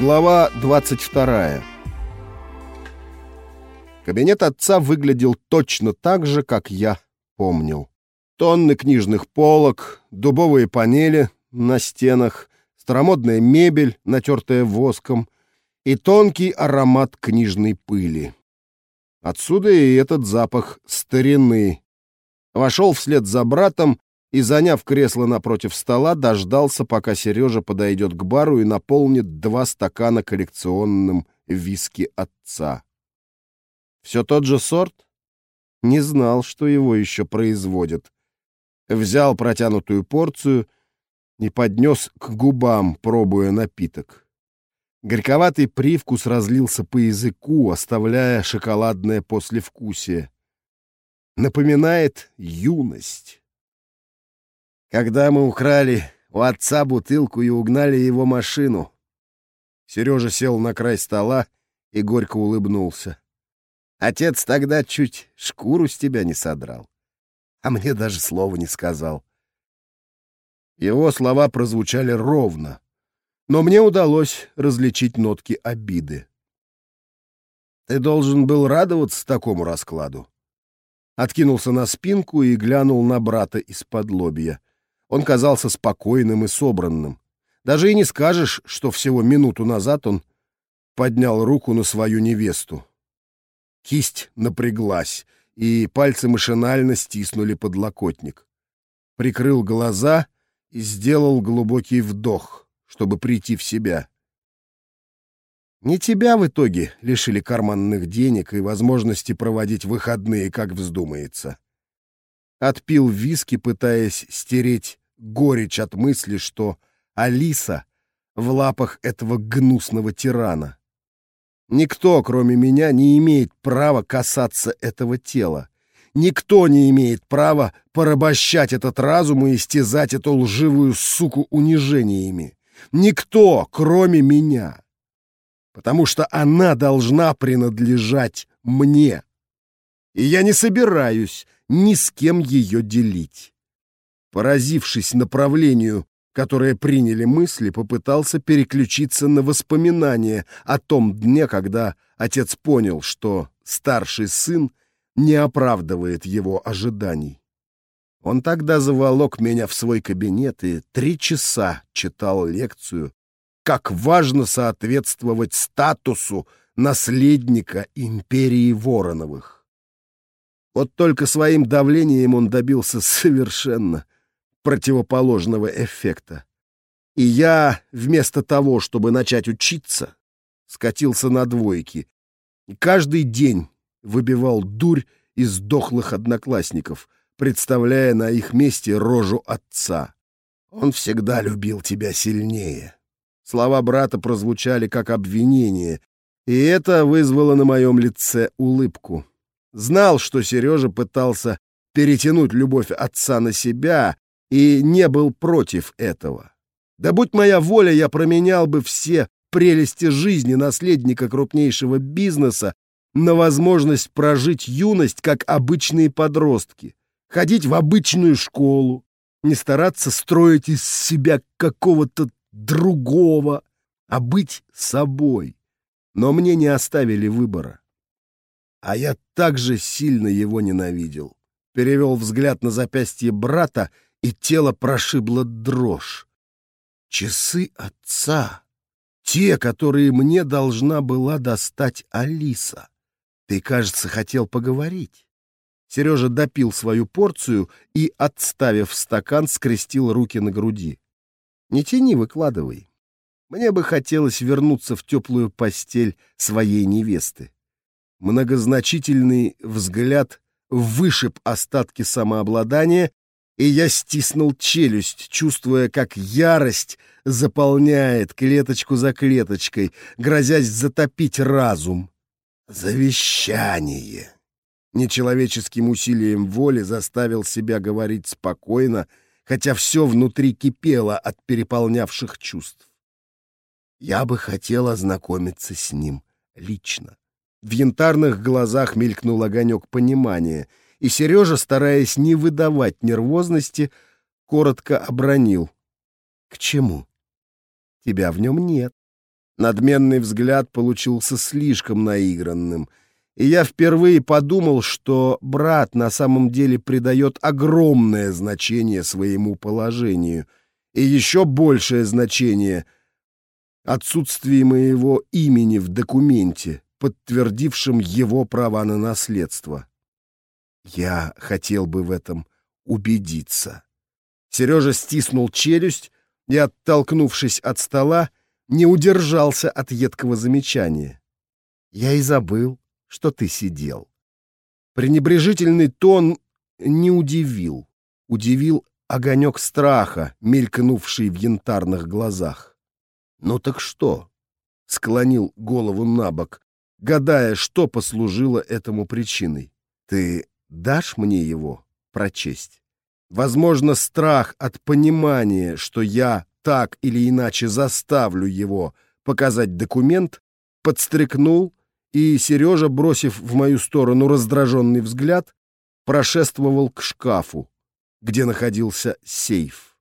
Глава 22. Кабинет отца выглядел точно так же, как я помнил. Тонны книжных полок, дубовые панели на стенах, старомодная мебель, натертая воском, и тонкий аромат книжной пыли. Отсюда и этот запах старины. Вошел вслед за братом и, заняв кресло напротив стола, дождался, пока Сережа подойдет к бару и наполнит два стакана коллекционным виски отца. Все тот же сорт? Не знал, что его еще производят. Взял протянутую порцию и поднес к губам, пробуя напиток. Горьковатый привкус разлился по языку, оставляя шоколадное послевкусие. Напоминает юность. Когда мы украли у отца бутылку и угнали его машину. Сережа сел на край стола и горько улыбнулся. Отец тогда чуть шкуру с тебя не содрал, а мне даже слова не сказал. Его слова прозвучали ровно, но мне удалось различить нотки обиды. Ты должен был радоваться такому раскладу. Откинулся на спинку и глянул на брата из-под лобья. Он казался спокойным и собранным. Даже и не скажешь, что всего минуту назад он поднял руку на свою невесту. Кисть напряглась, и пальцы машинально стиснули подлокотник. Прикрыл глаза и сделал глубокий вдох, чтобы прийти в себя. Не тебя в итоге лишили карманных денег и возможности проводить выходные, как вздумается. Отпил виски, пытаясь стереть горечь от мысли, что Алиса в лапах этого гнусного тирана. Никто, кроме меня, не имеет права касаться этого тела. Никто не имеет права порабощать этот разум и истязать эту лживую суку унижениями. Никто, кроме меня. Потому что она должна принадлежать мне. И я не собираюсь ни с кем ее делить поразившись направлению, которое приняли мысли, попытался переключиться на воспоминания о том дне, когда отец понял, что старший сын не оправдывает его ожиданий. Он тогда заволок меня в свой кабинет и три часа читал лекцию, как важно соответствовать статусу наследника империи Вороновых. Вот только своим давлением он добился совершенно противоположного эффекта. И я, вместо того, чтобы начать учиться, скатился на двойки. Каждый день выбивал дурь из дохлых одноклассников, представляя на их месте рожу отца. Он всегда любил тебя сильнее. Слова брата прозвучали как обвинение, и это вызвало на моем лице улыбку. Знал, что Сережа пытался перетянуть любовь отца на себя, и не был против этого. Да будь моя воля, я променял бы все прелести жизни наследника крупнейшего бизнеса на возможность прожить юность, как обычные подростки, ходить в обычную школу, не стараться строить из себя какого-то другого, а быть собой. Но мне не оставили выбора. А я также сильно его ненавидел. Перевел взгляд на запястье брата и тело прошибло дрожь. Часы отца, те, которые мне должна была достать Алиса. Ты, кажется, хотел поговорить. Сережа допил свою порцию и, отставив стакан, скрестил руки на груди. Не тяни, выкладывай. Мне бы хотелось вернуться в теплую постель своей невесты. Многозначительный взгляд вышиб остатки самообладания и я стиснул челюсть, чувствуя, как ярость заполняет клеточку за клеточкой, грозясь затопить разум. Завещание. Нечеловеческим усилием воли заставил себя говорить спокойно, хотя все внутри кипело от переполнявших чувств. Я бы хотел ознакомиться с ним лично. В янтарных глазах мелькнул огонек понимания — и Сережа, стараясь не выдавать нервозности, коротко обронил. «К чему? Тебя в нем нет. Надменный взгляд получился слишком наигранным, и я впервые подумал, что брат на самом деле придает огромное значение своему положению и еще большее значение отсутствию моего имени в документе, подтвердившем его права на наследство. Я хотел бы в этом убедиться. Сережа стиснул челюсть и, оттолкнувшись от стола, не удержался от едкого замечания. «Я и забыл, что ты сидел». Пренебрежительный тон не удивил. Удивил огонек страха, мелькнувший в янтарных глазах. «Ну так что?» — склонил голову на бок, гадая, что послужило этому причиной. «Ты дашь мне его прочесть?» Возможно, страх от понимания, что я так или иначе заставлю его показать документ, подстрекнул, и Сережа, бросив в мою сторону раздраженный взгляд, прошествовал к шкафу, где находился сейф.